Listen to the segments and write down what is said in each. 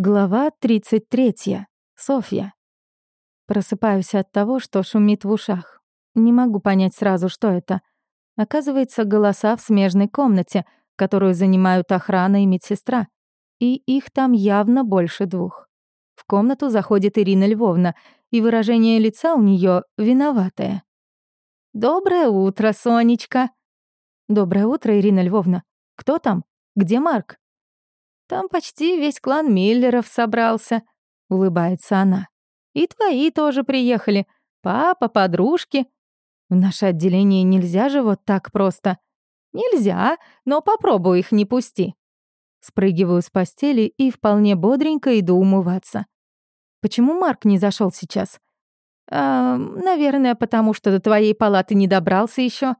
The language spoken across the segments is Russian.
Глава 33. Софья. Просыпаюсь от того, что шумит в ушах. Не могу понять сразу, что это. Оказывается, голоса в смежной комнате, которую занимают охрана и медсестра. И их там явно больше двух. В комнату заходит Ирина Львовна, и выражение лица у нее виноватое. «Доброе утро, Сонечка!» «Доброе утро, Ирина Львовна. Кто там? Где Марк?» Там почти весь клан Миллеров собрался», — улыбается она. «И твои тоже приехали. Папа, подружки. В наше отделение нельзя же вот так просто». «Нельзя, но попробуй их не пусти». Спрыгиваю с постели и вполне бодренько иду умываться. Почему Марк не зашел сейчас? А, наверное, потому что до твоей палаты не добрался еще.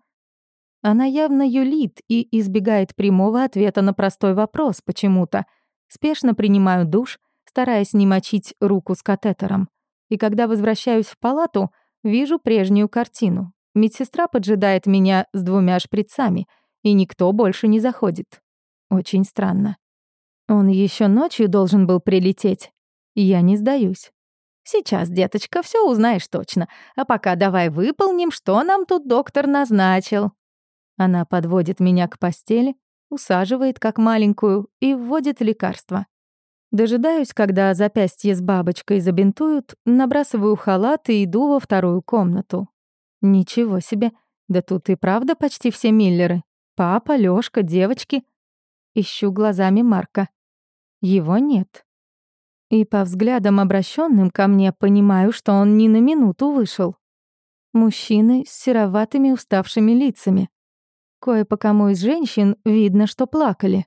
Она явно юлит и избегает прямого ответа на простой вопрос почему-то. Спешно принимаю душ, стараясь не мочить руку с катетером. И когда возвращаюсь в палату, вижу прежнюю картину. Медсестра поджидает меня с двумя шприцами, и никто больше не заходит. Очень странно. Он еще ночью должен был прилететь. Я не сдаюсь. Сейчас, деточка, все узнаешь точно. А пока давай выполним, что нам тут доктор назначил. Она подводит меня к постели, усаживает как маленькую и вводит лекарство. Дожидаюсь, когда запястье с бабочкой забинтуют, набрасываю халат и иду во вторую комнату. Ничего себе, да тут и правда почти все Миллеры. Папа, Лёшка, девочки. Ищу глазами Марка. Его нет. И по взглядам, обращенным ко мне, понимаю, что он ни на минуту вышел. Мужчины с сероватыми уставшими лицами. Кое по кому из женщин видно, что плакали.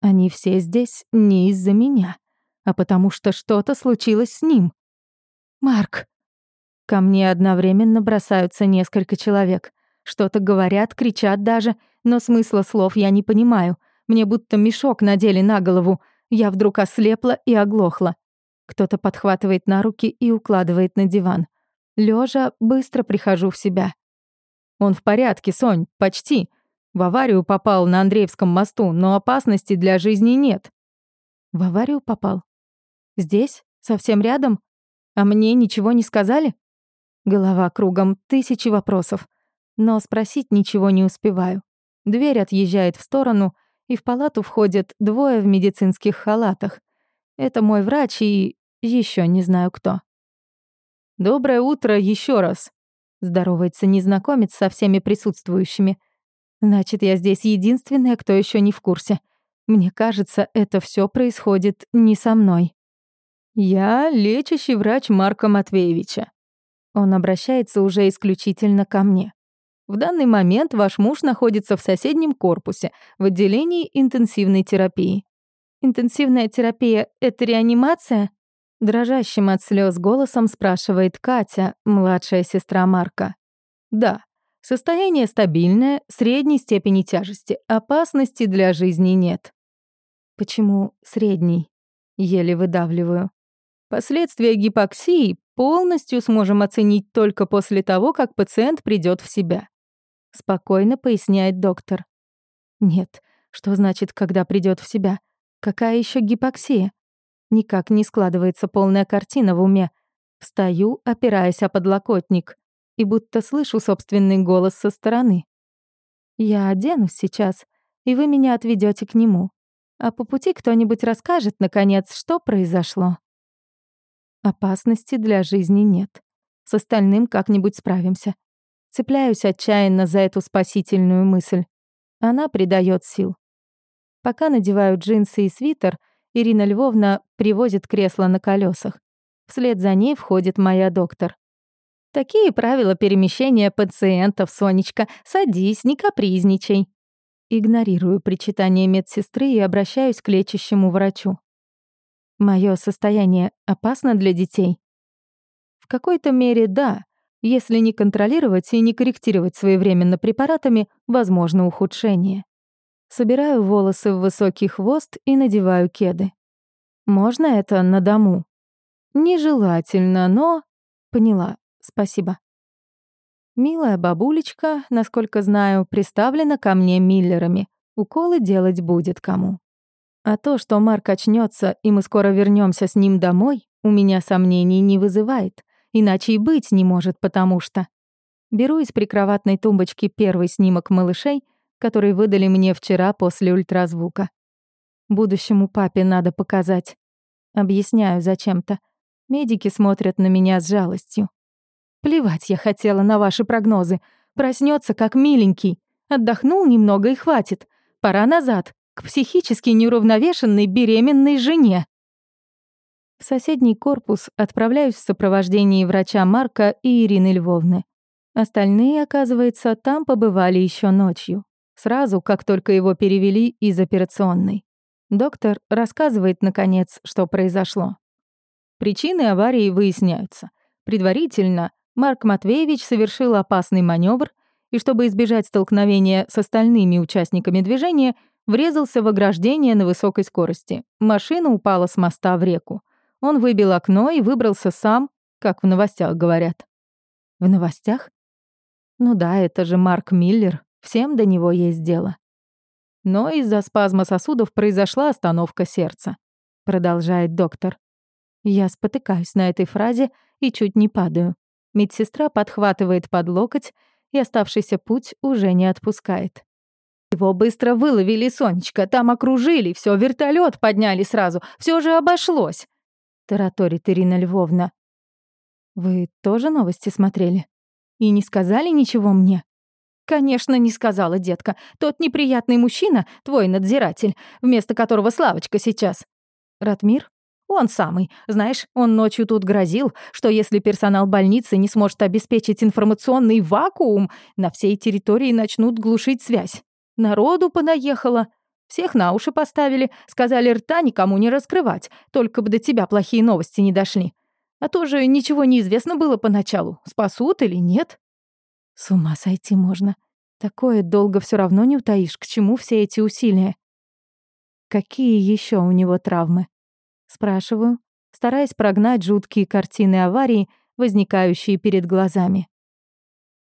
Они все здесь не из-за меня, а потому что что-то случилось с ним. «Марк!» Ко мне одновременно бросаются несколько человек. Что-то говорят, кричат даже, но смысла слов я не понимаю. Мне будто мешок надели на голову. Я вдруг ослепла и оглохла. Кто-то подхватывает на руки и укладывает на диван. Лёжа быстро прихожу в себя. Он в порядке, Сонь, почти. В аварию попал на Андреевском мосту, но опасности для жизни нет. В аварию попал? Здесь? Совсем рядом? А мне ничего не сказали? Голова кругом, тысячи вопросов. Но спросить ничего не успеваю. Дверь отъезжает в сторону, и в палату входят двое в медицинских халатах. Это мой врач и еще не знаю кто. «Доброе утро еще раз», Здоровается незнакомец со всеми присутствующими. Значит, я здесь единственная, кто еще не в курсе. Мне кажется, это все происходит не со мной. Я лечащий врач Марка Матвеевича. Он обращается уже исключительно ко мне. В данный момент ваш муж находится в соседнем корпусе, в отделении интенсивной терапии. Интенсивная терапия — это реанимация? Дрожащим от слез голосом спрашивает Катя, младшая сестра Марка. Да, состояние стабильное, средней степени тяжести, опасности для жизни нет. Почему средний? Еле выдавливаю. Последствия гипоксии полностью сможем оценить только после того, как пациент придет в себя. Спокойно поясняет доктор. Нет, что значит, когда придет в себя? Какая еще гипоксия? Никак не складывается полная картина в уме. Встаю, опираясь о подлокотник, и будто слышу собственный голос со стороны. «Я оденусь сейчас, и вы меня отведете к нему. А по пути кто-нибудь расскажет, наконец, что произошло». Опасности для жизни нет. С остальным как-нибудь справимся. Цепляюсь отчаянно за эту спасительную мысль. Она придает сил. Пока надеваю джинсы и свитер — Ирина Львовна привозит кресло на колесах. Вслед за ней входит моя доктор. «Такие правила перемещения пациентов, Сонечка. Садись, не капризничай». Игнорирую причитание медсестры и обращаюсь к лечащему врачу. Мое состояние опасно для детей? В какой-то мере да. Если не контролировать и не корректировать своевременно препаратами, возможно ухудшение. Собираю волосы в высокий хвост и надеваю кеды. Можно это на дому? Нежелательно, но... Поняла, спасибо. Милая бабулечка, насколько знаю, приставлена ко мне миллерами. Уколы делать будет кому. А то, что Марк очнется и мы скоро вернемся с ним домой, у меня сомнений не вызывает. Иначе и быть не может, потому что... Беру из прикроватной тумбочки первый снимок малышей, который выдали мне вчера после ультразвука. Будущему папе надо показать. Объясняю зачем-то. Медики смотрят на меня с жалостью. Плевать я хотела на ваши прогнозы. Проснется как миленький. Отдохнул немного и хватит. Пора назад, к психически неуравновешенной беременной жене. В соседний корпус отправляюсь в сопровождении врача Марка и Ирины Львовны. Остальные, оказывается, там побывали еще ночью, сразу, как только его перевели из операционной. Доктор рассказывает, наконец, что произошло. Причины аварии выясняются. Предварительно Марк Матвеевич совершил опасный маневр и, чтобы избежать столкновения с остальными участниками движения, врезался в ограждение на высокой скорости. Машина упала с моста в реку. Он выбил окно и выбрался сам, как в новостях говорят. В новостях? Ну да, это же Марк Миллер, всем до него есть дело. Но из-за спазма сосудов произошла остановка сердца, продолжает доктор. Я спотыкаюсь на этой фразе и чуть не падаю. Медсестра подхватывает под локоть, и оставшийся путь уже не отпускает. Его быстро выловили, Сонечка, там окружили, все вертолет подняли сразу, все же обошлось тараторит Ирина Львовна. «Вы тоже новости смотрели? И не сказали ничего мне?» «Конечно, не сказала, детка. Тот неприятный мужчина, твой надзиратель, вместо которого Славочка сейчас». «Ратмир?» «Он самый. Знаешь, он ночью тут грозил, что если персонал больницы не сможет обеспечить информационный вакуум, на всей территории начнут глушить связь. Народу понаехало. Всех на уши поставили, сказали рта никому не раскрывать, только бы до тебя плохие новости не дошли. А то же ничего не известно было поначалу, спасут или нет. С ума сойти можно. Такое долго все равно не утаишь, к чему все эти усилия. Какие еще у него травмы? Спрашиваю, стараясь прогнать жуткие картины аварии, возникающие перед глазами.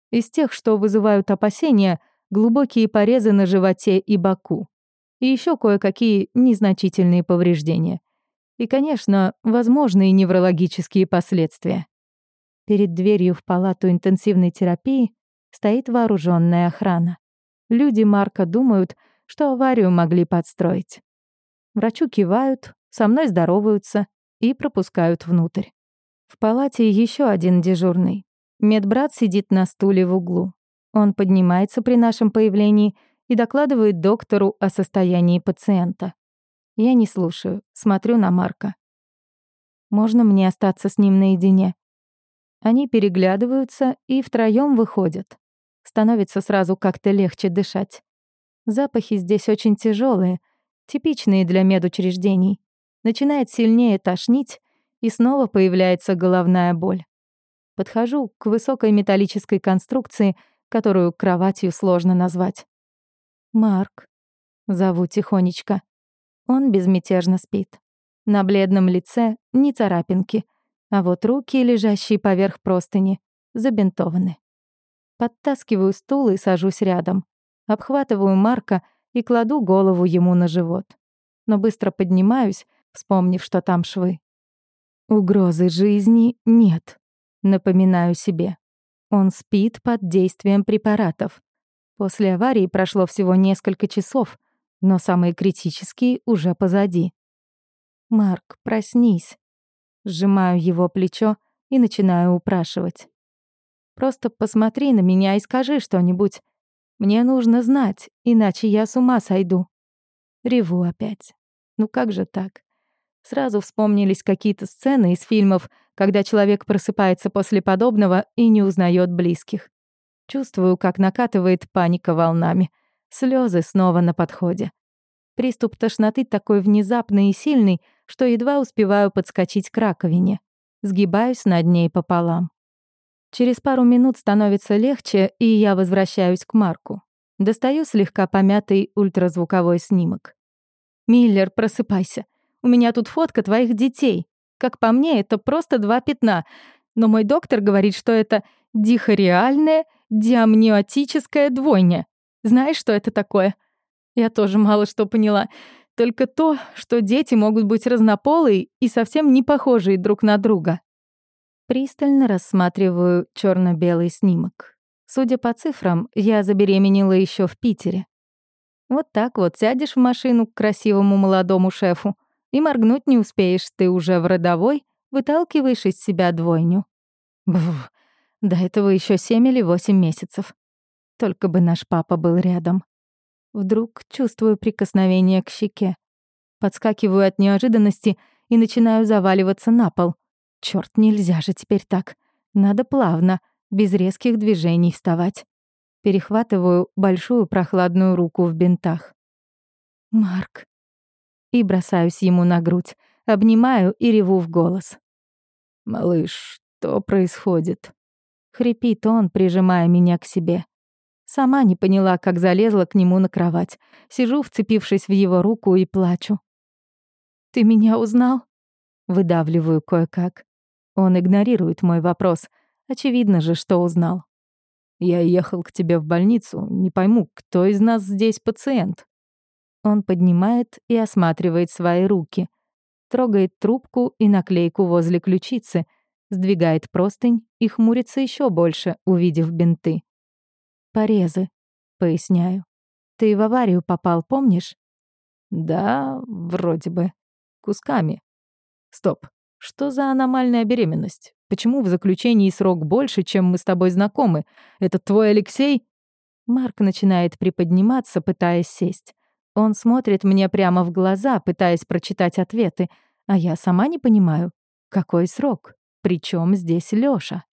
Из тех, что вызывают опасения, глубокие порезы на животе и боку и еще кое-какие незначительные повреждения. И, конечно, возможные неврологические последствия. Перед дверью в палату интенсивной терапии стоит вооруженная охрана. Люди Марка думают, что аварию могли подстроить. Врачу кивают, со мной здороваются и пропускают внутрь. В палате еще один дежурный. Медбрат сидит на стуле в углу. Он поднимается при нашем появлении и докладывает доктору о состоянии пациента. Я не слушаю, смотрю на Марка. Можно мне остаться с ним наедине? Они переглядываются и втроём выходят. Становится сразу как-то легче дышать. Запахи здесь очень тяжелые, типичные для медучреждений. Начинает сильнее тошнить, и снова появляется головная боль. Подхожу к высокой металлической конструкции, которую кроватью сложно назвать. Марк. Зову тихонечко. Он безмятежно спит. На бледном лице ни царапинки, а вот руки, лежащие поверх простыни, забинтованы. Подтаскиваю стул и сажусь рядом. Обхватываю Марка и кладу голову ему на живот. Но быстро поднимаюсь, вспомнив, что там швы. Угрозы жизни нет, напоминаю себе. Он спит под действием препаратов. После аварии прошло всего несколько часов, но самые критические уже позади. «Марк, проснись». Сжимаю его плечо и начинаю упрашивать. «Просто посмотри на меня и скажи что-нибудь. Мне нужно знать, иначе я с ума сойду». Реву опять. Ну как же так? Сразу вспомнились какие-то сцены из фильмов, когда человек просыпается после подобного и не узнает близких. Чувствую, как накатывает паника волнами. Слезы снова на подходе. Приступ тошноты такой внезапный и сильный, что едва успеваю подскочить к раковине. Сгибаюсь над ней пополам. Через пару минут становится легче, и я возвращаюсь к Марку. Достаю слегка помятый ультразвуковой снимок. «Миллер, просыпайся. У меня тут фотка твоих детей. Как по мне, это просто два пятна. Но мой доктор говорит, что это дихореальное диамниотическая двойня. Знаешь, что это такое? Я тоже мало что поняла. только то, что дети могут быть разнополые и совсем не похожие друг на друга. Пристально рассматриваю черно белый снимок. Судя по цифрам, я забеременела еще в Питере. Вот так вот сядешь в машину к красивому молодому шефу, и моргнуть не успеешь, ты уже в родовой, выталкиваешь из себя двойню. Бф, до этого еще семь или восемь месяцев. Только бы наш папа был рядом. Вдруг чувствую прикосновение к щеке. Подскакиваю от неожиданности и начинаю заваливаться на пол. Черт, нельзя же теперь так. Надо плавно, без резких движений вставать. Перехватываю большую прохладную руку в бинтах. «Марк». И бросаюсь ему на грудь, обнимаю и реву в голос. «Малыш, что происходит?» Хрипит он, прижимая меня к себе. Сама не поняла, как залезла к нему на кровать. Сижу, вцепившись в его руку, и плачу. «Ты меня узнал?» Выдавливаю кое-как. Он игнорирует мой вопрос. Очевидно же, что узнал. «Я ехал к тебе в больницу. Не пойму, кто из нас здесь пациент?» Он поднимает и осматривает свои руки. Трогает трубку и наклейку возле ключицы, сдвигает простынь и хмурится еще больше, увидев бинты. «Порезы», — поясняю. «Ты в аварию попал, помнишь?» «Да, вроде бы. Кусками. Стоп. Что за аномальная беременность? Почему в заключении срок больше, чем мы с тобой знакомы? Это твой Алексей?» Марк начинает приподниматься, пытаясь сесть. Он смотрит мне прямо в глаза, пытаясь прочитать ответы, а я сама не понимаю, какой срок, причем здесь Лёша.